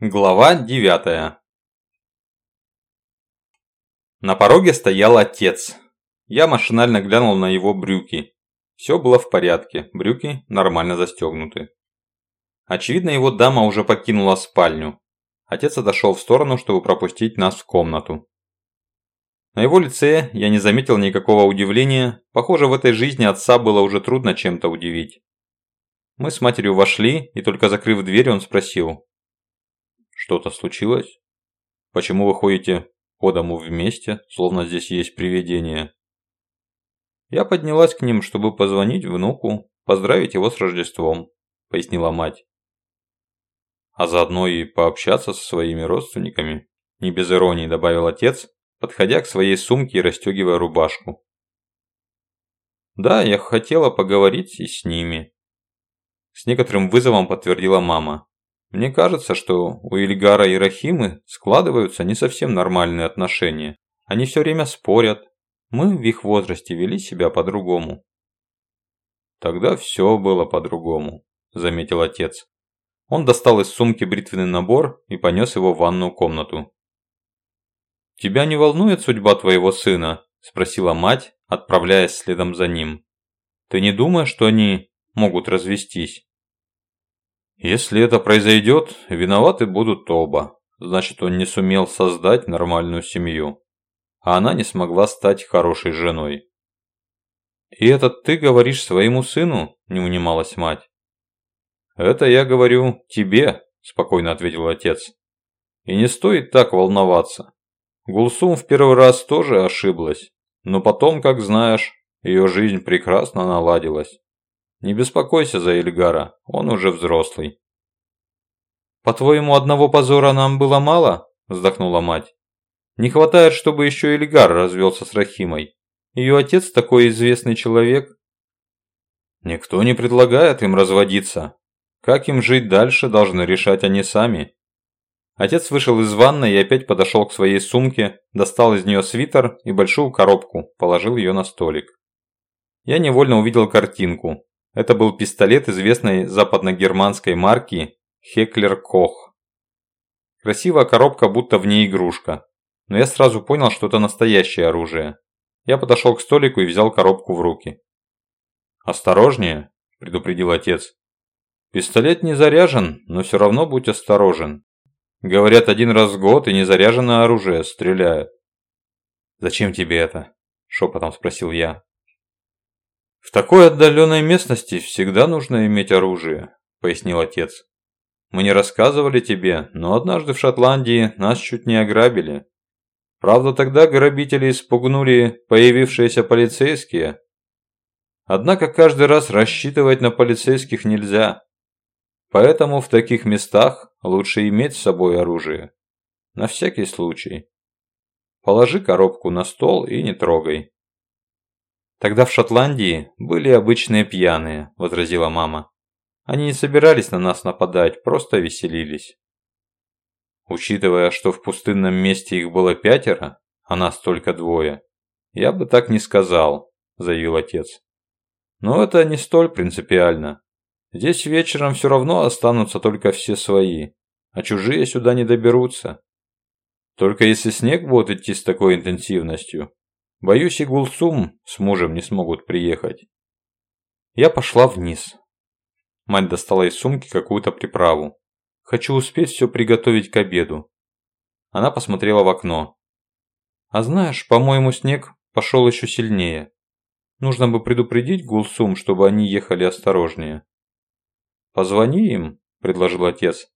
Глава 9 На пороге стоял отец. Я машинально глянул на его брюки. Все было в порядке, брюки нормально застегнуты. Очевидно, его дама уже покинула спальню. Отец отошел в сторону, чтобы пропустить нас в комнату. На его лице я не заметил никакого удивления. Похоже, в этой жизни отца было уже трудно чем-то удивить. Мы с матерью вошли, и только закрыв дверь, он спросил. Что-то случилось? Почему вы ходите по дому вместе, словно здесь есть привидение? Я поднялась к ним, чтобы позвонить внуку, поздравить его с Рождеством, пояснила мать. А заодно и пообщаться со своими родственниками, не без иронии добавил отец, подходя к своей сумке и расстегивая рубашку. Да, я хотела поговорить и с ними. С некоторым вызовом подтвердила мама. Мне кажется, что у Ильгара и Рахимы складываются не совсем нормальные отношения. Они все время спорят. Мы в их возрасте вели себя по-другому. Тогда все было по-другому, заметил отец. Он достал из сумки бритвенный набор и понес его в ванную комнату. «Тебя не волнует судьба твоего сына?» – спросила мать, отправляясь следом за ним. «Ты не думаешь, что они могут развестись?» Если это произойдет, виноваты будут оба. Значит, он не сумел создать нормальную семью. А она не смогла стать хорошей женой. «И это ты говоришь своему сыну?» – не унималась мать. «Это я говорю тебе», – спокойно ответил отец. «И не стоит так волноваться. Гулсум в первый раз тоже ошиблась, но потом, как знаешь, ее жизнь прекрасно наладилась. Не беспокойся за Эльгара, он уже взрослый. «По-твоему, одного позора нам было мало?» – вздохнула мать. «Не хватает, чтобы еще Эльгар развелся с Рахимой. Ее отец такой известный человек». «Никто не предлагает им разводиться. Как им жить дальше, должны решать они сами». Отец вышел из ванной и опять подошел к своей сумке, достал из нее свитер и большую коробку, положил ее на столик. Я невольно увидел картинку. Это был пистолет известной западно-германской марки Хеклер Кох. Красивая коробка, будто в ней игрушка. Но я сразу понял, что это настоящее оружие. Я подошел к столику и взял коробку в руки. «Осторожнее», – предупредил отец. «Пистолет не заряжен, но все равно будь осторожен. Говорят, один раз в год и незаряженное оружие стреляет». «Зачем тебе это?» – шепотом спросил я. «В такой отдаленной местности всегда нужно иметь оружие», – пояснил отец. «Мы не рассказывали тебе, но однажды в Шотландии нас чуть не ограбили. Правда, тогда грабители испугнули появившиеся полицейские. Однако каждый раз рассчитывать на полицейских нельзя. Поэтому в таких местах лучше иметь с собой оружие. На всякий случай. Положи коробку на стол и не трогай. Тогда в Шотландии были обычные пьяные, возразила мама. Они не собирались на нас нападать, просто веселились. Учитывая, что в пустынном месте их было пятеро, а нас только двое, я бы так не сказал, заявил отец. Но это не столь принципиально. Здесь вечером все равно останутся только все свои, а чужие сюда не доберутся. Только если снег будет идти с такой интенсивностью, Боюсь, и Гулсум с мужем не смогут приехать. Я пошла вниз. Мать достала из сумки какую-то приправу. Хочу успеть все приготовить к обеду. Она посмотрела в окно. А знаешь, по-моему, снег пошел еще сильнее. Нужно бы предупредить Гулсум, чтобы они ехали осторожнее. Позвони им, предложил отец.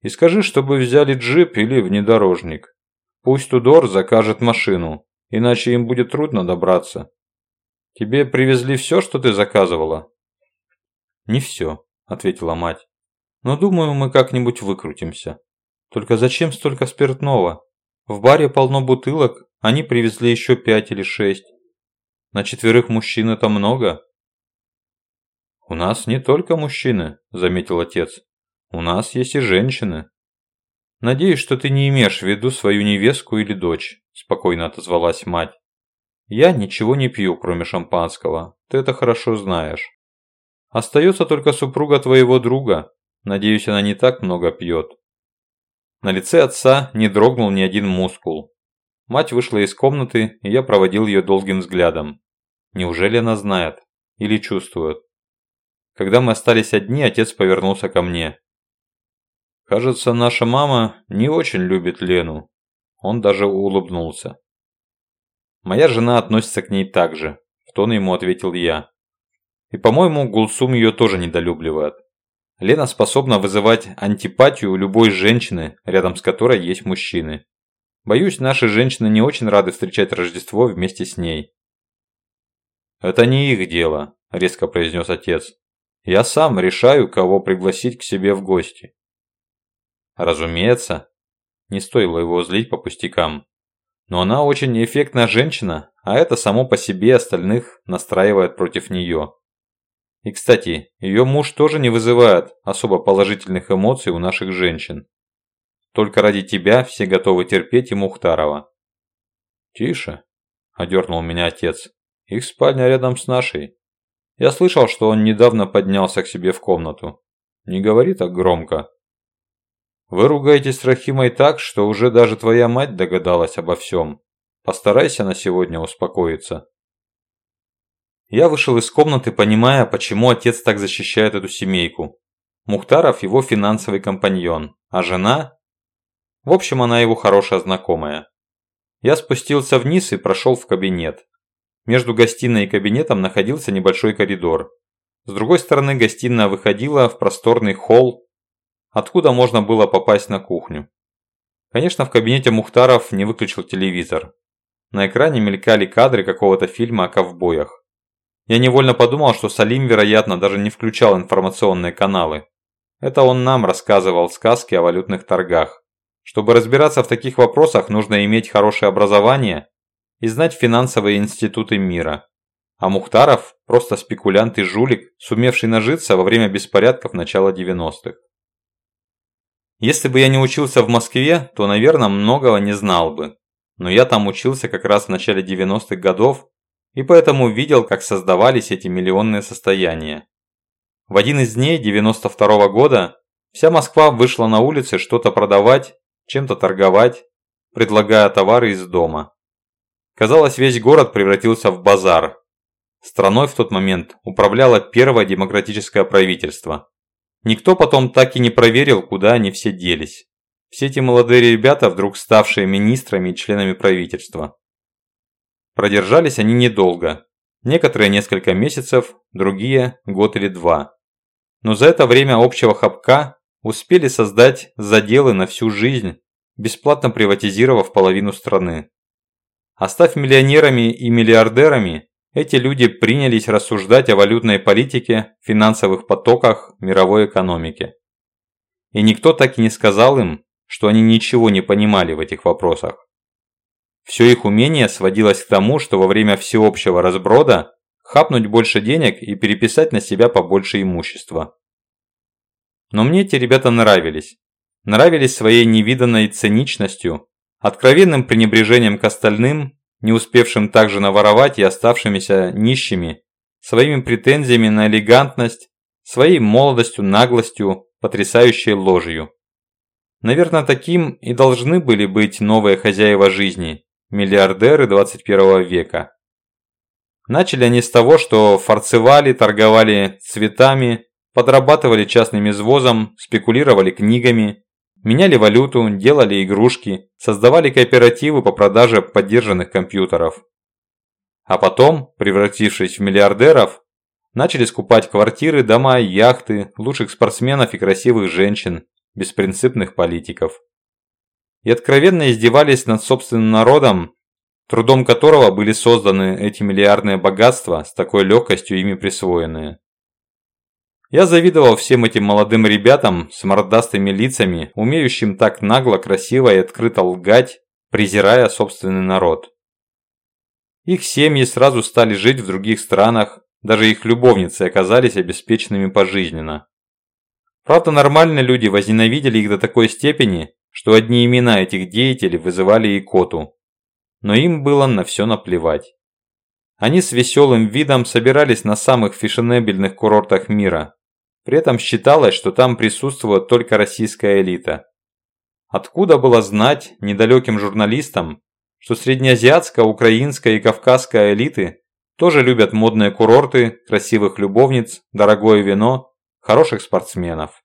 И скажи, чтобы взяли джип или внедорожник. Пусть Тудор закажет машину иначе им будет трудно добраться. Тебе привезли все, что ты заказывала?» «Не все», – ответила мать. «Но думаю, мы как-нибудь выкрутимся. Только зачем столько спиртного? В баре полно бутылок, они привезли еще пять или шесть. На четверых мужчин это много?» «У нас не только мужчины», – заметил отец. «У нас есть и женщины». «Надеюсь, что ты не имеешь в виду свою невестку или дочь», – спокойно отозвалась мать. «Я ничего не пью, кроме шампанского. Ты это хорошо знаешь. Остается только супруга твоего друга. Надеюсь, она не так много пьет». На лице отца не дрогнул ни один мускул. Мать вышла из комнаты, и я проводил ее долгим взглядом. Неужели она знает? Или чувствует? Когда мы остались одни, отец повернулся ко мне. «Кажется, наша мама не очень любит Лену». Он даже улыбнулся. «Моя жена относится к ней так же», – в тон ему ответил я. «И, по-моему, Гулсум ее тоже недолюбливает. Лена способна вызывать антипатию у любой женщины, рядом с которой есть мужчины. Боюсь, наши женщины не очень рады встречать Рождество вместе с ней. «Это не их дело», – резко произнес отец. «Я сам решаю, кого пригласить к себе в гости». Разумеется, не стоило его злить по пустякам. Но она очень эффектная женщина, а это само по себе остальных настраивает против нее. И, кстати, ее муж тоже не вызывает особо положительных эмоций у наших женщин. Только ради тебя все готовы терпеть и Мухтарова. «Тише», – одернул меня отец. «Их спальня рядом с нашей. Я слышал, что он недавно поднялся к себе в комнату. Не говори так громко». «Вы ругаетесь с Рахимой так, что уже даже твоя мать догадалась обо всем. Постарайся на сегодня успокоиться». Я вышел из комнаты, понимая, почему отец так защищает эту семейку. Мухтаров его финансовый компаньон, а жена... В общем, она его хорошая знакомая. Я спустился вниз и прошел в кабинет. Между гостиной и кабинетом находился небольшой коридор. С другой стороны гостиная выходила в просторный холл, откуда можно было попасть на кухню. Конечно, в кабинете Мухтаров не выключил телевизор. На экране мелькали кадры какого-то фильма о ковбоях. Я невольно подумал, что Салим, вероятно, даже не включал информационные каналы. Это он нам рассказывал сказки о валютных торгах. Чтобы разбираться в таких вопросах, нужно иметь хорошее образование и знать финансовые институты мира. А Мухтаров – просто спекулянт и жулик, сумевший нажиться во время беспорядков начала 90-х. Если бы я не учился в Москве, то, наверное, многого не знал бы. Но я там учился как раз в начале 90-х годов и поэтому видел, как создавались эти миллионные состояния. В один из дней 92 -го года вся Москва вышла на улицы что-то продавать, чем-то торговать, предлагая товары из дома. Казалось, весь город превратился в базар. Страной в тот момент управляло первое демократическое правительство. Никто потом так и не проверил, куда они все делись. Все эти молодые ребята, вдруг ставшие министрами и членами правительства. Продержались они недолго. Некоторые несколько месяцев, другие год или два. Но за это время общего хапка успели создать заделы на всю жизнь, бесплатно приватизировав половину страны. Оставь миллионерами и миллиардерами, эти люди принялись рассуждать о валютной политике, финансовых потоках, мировой экономике. И никто так и не сказал им, что они ничего не понимали в этих вопросах. Все их умение сводилось к тому, что во время всеобщего разброда хапнуть больше денег и переписать на себя побольше имущества. Но мне эти ребята нравились. Нравились своей невиданной циничностью, откровенным пренебрежением к остальным, не успевшим также наворовать и оставшимися нищими, своими претензиями на элегантность, своей молодостью, наглостью, потрясающей ложью. Наверное, таким и должны были быть новые хозяева жизни, миллиардеры 21 века. Начали они с того, что фарцевали, торговали цветами, подрабатывали частным извозом, спекулировали книгами, меняли валюту, делали игрушки, создавали кооперативы по продаже поддержанных компьютеров. А потом, превратившись в миллиардеров, начали скупать квартиры, дома, яхты, лучших спортсменов и красивых женщин, беспринципных политиков и откровенно издевались над собственным народом, трудом которого были созданы эти миллиардные богатства, с такой легкостью ими присвоенные. Я завидовал всем этим молодым ребятам с мордастыми лицами, умеющим так нагло, красиво и открыто лгать, презирая собственный народ. Их семьи сразу стали жить в других странах, даже их любовницы оказались обеспеченными пожизненно. Правда, нормальные люди возненавидели их до такой степени, что одни имена этих деятелей вызывали икоту. Но им было на все наплевать. Они с веселым видом собирались на самых фешенебельных курортах мира. При этом считалось, что там присутствует только российская элита. Откуда было знать недалеким журналистам, что среднеазиатская, украинская и кавказская элиты тоже любят модные курорты, красивых любовниц, дорогое вино, хороших спортсменов.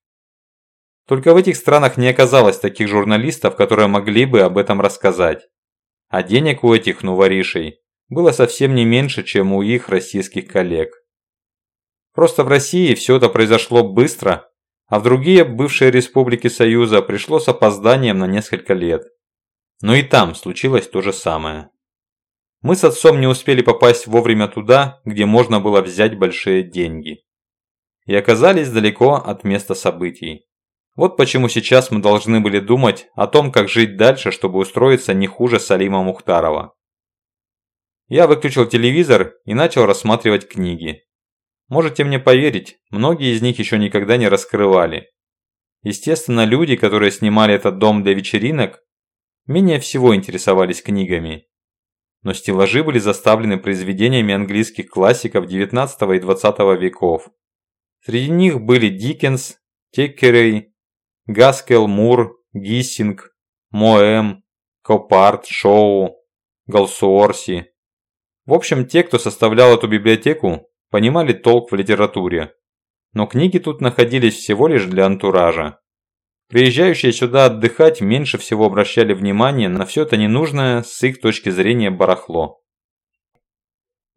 Только в этих странах не оказалось таких журналистов, которые могли бы об этом рассказать. А денег у этих нуворишей было совсем не меньше, чем у их российских коллег. Просто в России все это произошло быстро, а в другие бывшие республики Союза пришло с опозданием на несколько лет. Но и там случилось то же самое. Мы с отцом не успели попасть вовремя туда, где можно было взять большие деньги. И оказались далеко от места событий. Вот почему сейчас мы должны были думать о том, как жить дальше, чтобы устроиться не хуже Салима Мухтарова. Я выключил телевизор и начал рассматривать книги. Можете мне поверить, многие из них еще никогда не раскрывали. Естественно, люди, которые снимали этот дом для вечеринок, менее всего интересовались книгами. Но стеллажи были заставлены произведениями английских классиков XIX и XX веков. Среди них были Диккенс, Теккерей, Гаскел, Мур, Гиссинг, Моэм, Копарт, Шоу, Галсуорси. В общем, те, кто составлял эту библиотеку, понимали толк в литературе. Но книги тут находились всего лишь для антуража. Приезжающие сюда отдыхать меньше всего обращали внимание на все это ненужное с их точки зрения барахло.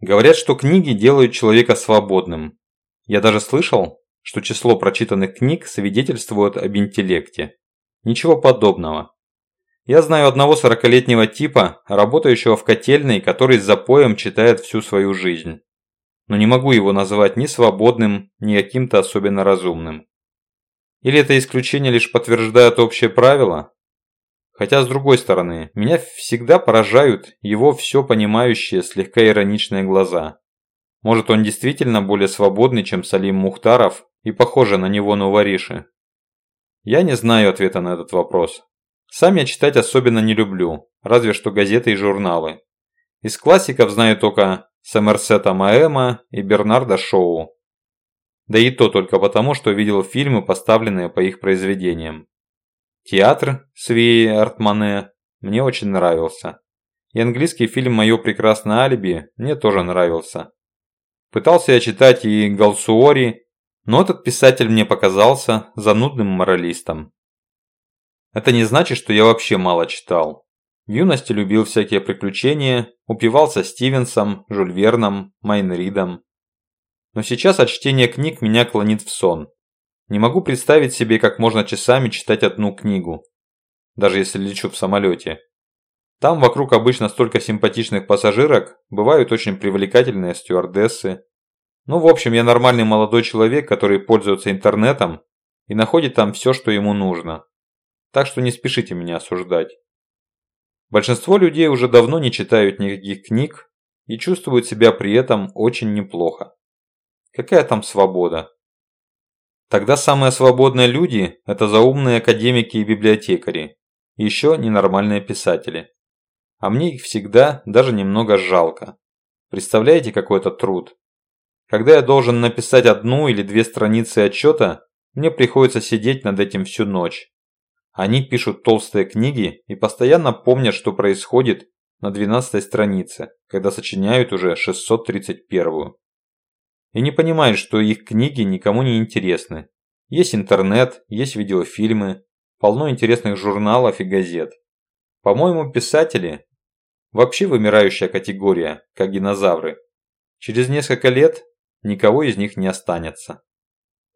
Говорят, что книги делают человека свободным. Я даже слышал, что число прочитанных книг свидетельствует об интеллекте. Ничего подобного. Я знаю одного сорокалетнего типа, работающего в котельной, который с запоем читает всю свою жизнь. Но не могу его назвать ни свободным, ни каким-то особенно разумным. Или это исключение лишь подтверждает общее правило? Хотя, с другой стороны, меня всегда поражают его все понимающие, слегка ироничные глаза. Может, он действительно более свободный, чем Салим Мухтаров, и похожи на него новориши? Я не знаю ответа на этот вопрос. Сам я читать особенно не люблю, разве что газеты и журналы. Из классиков знаю только Сомерсета Маэма и Бернарда Шоу. Да и то только потому, что видел фильмы, поставленные по их произведениям. Театр Свии Артмане мне очень нравился. И английский фильм «Мое прекрасное алиби» мне тоже нравился. Пытался я читать и Галсуори, но этот писатель мне показался занудным моралистом. Это не значит, что я вообще мало читал. В юности любил всякие приключения, упивался Стивенсом, Жюль Верном, Майн Ридом. Но сейчас от чтения книг меня клонит в сон. Не могу представить себе, как можно часами читать одну книгу, даже если лечу в самолете. Там вокруг обычно столько симпатичных пассажирок, бывают очень привлекательные стюардессы, ну, в общем, я нормальный молодой человек, который пользуется интернетом и находит там все, что ему нужно. Так что не спешите меня осуждать. Большинство людей уже давно не читают никаких книг и чувствуют себя при этом очень неплохо. Какая там свобода? Тогда самые свободные люди – это заумные академики и библиотекари, и еще ненормальные писатели. А мне их всегда даже немного жалко. Представляете, какой это труд? Когда я должен написать одну или две страницы отчета, мне приходится сидеть над этим всю ночь. Они пишут толстые книги и постоянно помнят, что происходит на 12 странице, когда сочиняют уже 631-ю. И не понимают, что их книги никому не интересны. Есть интернет, есть видеофильмы, полно интересных журналов и газет. По-моему, писатели – вообще вымирающая категория, как динозавры. Через несколько лет никого из них не останется.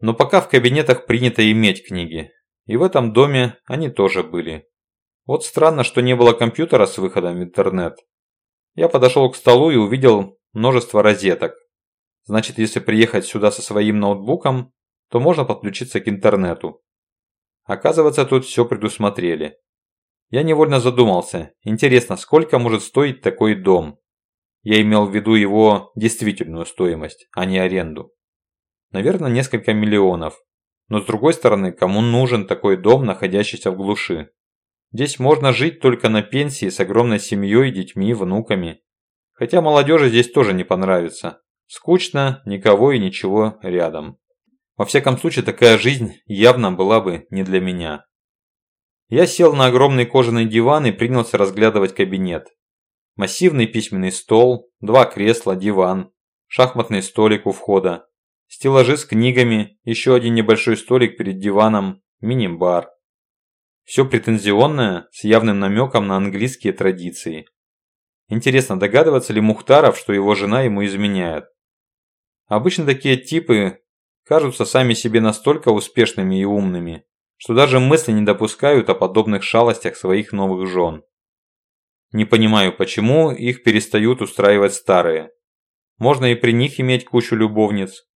Но пока в кабинетах принято иметь книги, и в этом доме они тоже были. Вот странно, что не было компьютера с выходом в интернет. Я подошел к столу и увидел множество розеток. Значит, если приехать сюда со своим ноутбуком, то можно подключиться к интернету. Оказывается, тут все предусмотрели. Я невольно задумался, интересно, сколько может стоить такой дом? Я имел в виду его действительную стоимость, а не аренду. Наверное, несколько миллионов. Но с другой стороны, кому нужен такой дом, находящийся в глуши? Здесь можно жить только на пенсии с огромной семьей, детьми, внуками. Хотя молодежи здесь тоже не понравится. Скучно, никого и ничего рядом. Во всяком случае, такая жизнь явно была бы не для меня. Я сел на огромный кожаный диван и принялся разглядывать кабинет. Массивный письменный стол, два кресла, диван, шахматный столик у входа, стеллажи с книгами, еще один небольшой столик перед диваном, мини-бар. Все претензионное, с явным намеком на английские традиции. Интересно, догадывается ли Мухтаров, что его жена ему изменяет? Обычно такие типы кажутся сами себе настолько успешными и умными, что даже мысли не допускают о подобных шалостях своих новых жен. Не понимаю, почему их перестают устраивать старые. Можно и при них иметь кучу любовниц.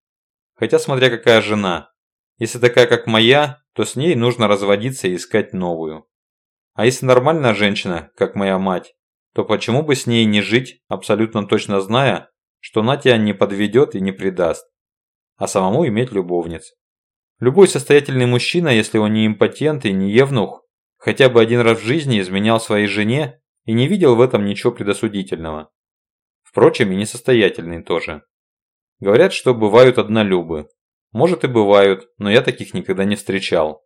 Хотя смотря какая жена. Если такая, как моя, то с ней нужно разводиться и искать новую. А если нормальная женщина, как моя мать, то почему бы с ней не жить, абсолютно точно зная, что она тебя не подведет и не предаст, а самому иметь любовниц. Любой состоятельный мужчина, если он не импотент и не евнух, хотя бы один раз в жизни изменял своей жене и не видел в этом ничего предосудительного. Впрочем, и несостоятельный тоже. Говорят, что бывают однолюбы. Может и бывают, но я таких никогда не встречал.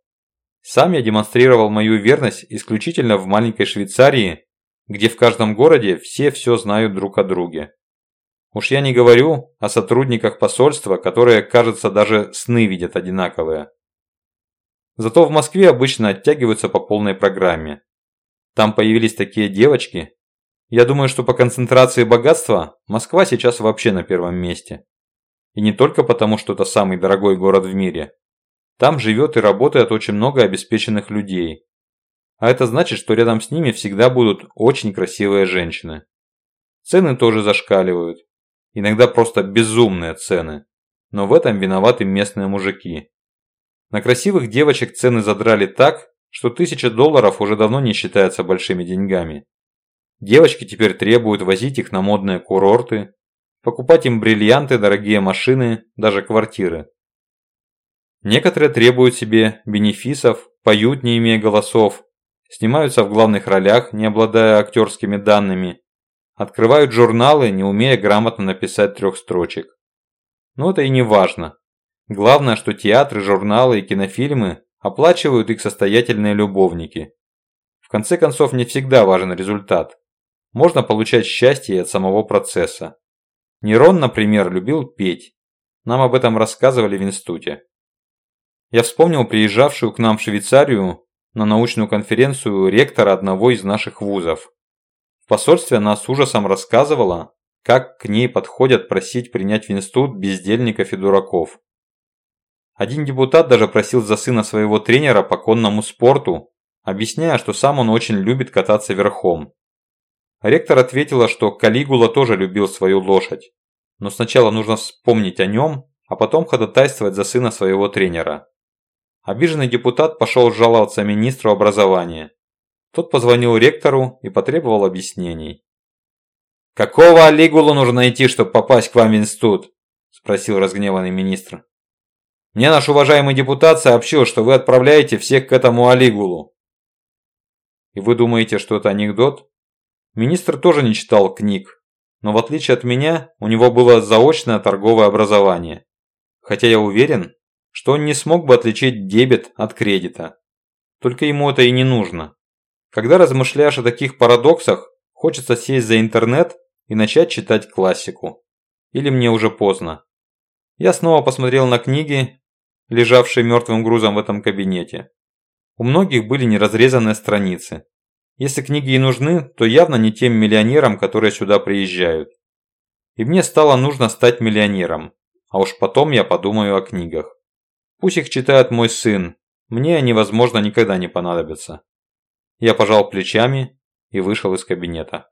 Сам я демонстрировал мою верность исключительно в маленькой Швейцарии где в каждом городе все все знают друг о друге. Уж я не говорю о сотрудниках посольства, которые, кажется, даже сны видят одинаковые. Зато в Москве обычно оттягиваются по полной программе. Там появились такие девочки. Я думаю, что по концентрации богатства Москва сейчас вообще на первом месте. И не только потому, что это самый дорогой город в мире. Там живет и работает очень много обеспеченных людей, а это значит, что рядом с ними всегда будут очень красивые женщины. Цены тоже зашкаливают. Иногда просто безумные цены. Но в этом виноваты местные мужики. На красивых девочек цены задрали так, что тысяча долларов уже давно не считается большими деньгами. Девочки теперь требуют возить их на модные курорты, покупать им бриллианты, дорогие машины, даже квартиры. Некоторые требуют себе бенефисов, поют не имея голосов, снимаются в главных ролях, не обладая актерскими данными, открывают журналы, не умея грамотно написать трех строчек. Но это и не важно. Главное, что театры, журналы и кинофильмы оплачивают их состоятельные любовники. В конце концов, не всегда важен результат. Можно получать счастье от самого процесса. Нерон, например, любил петь. Нам об этом рассказывали в институте. Я вспомнил приезжавшую к нам в Швейцарию на научную конференцию ректора одного из наших вузов. В посольстве она с ужасом рассказывала, как к ней подходят просить принять в институт бездельников и дураков. Один депутат даже просил за сына своего тренера по конному спорту, объясняя, что сам он очень любит кататься верхом. Ректор ответила, что Калигула тоже любил свою лошадь, но сначала нужно вспомнить о нем, а потом ходатайствовать за сына своего тренера. Обиженный депутат пошел жаловаться министру образования. Тот позвонил ректору и потребовал объяснений. «Какого Алигулу нужно найти, чтобы попасть к вам в институт?» – спросил разгневанный министр. «Мне наш уважаемый депутат сообщил, что вы отправляете всех к этому Алигулу». «И вы думаете, что это анекдот?» Министр тоже не читал книг, но в отличие от меня, у него было заочное торговое образование. Хотя я уверен, что он не смог бы отличить дебет от кредита. Только ему это и не нужно. Когда размышляешь о таких парадоксах, хочется сесть за интернет и начать читать классику. Или мне уже поздно. Я снова посмотрел на книги, лежавшие мертвым грузом в этом кабинете. У многих были неразрезанные страницы. Если книги и нужны, то явно не тем миллионерам, которые сюда приезжают. И мне стало нужно стать миллионером. А уж потом я подумаю о книгах. Пусть их читает мой сын, мне они, возможно, никогда не понадобятся. Я пожал плечами и вышел из кабинета.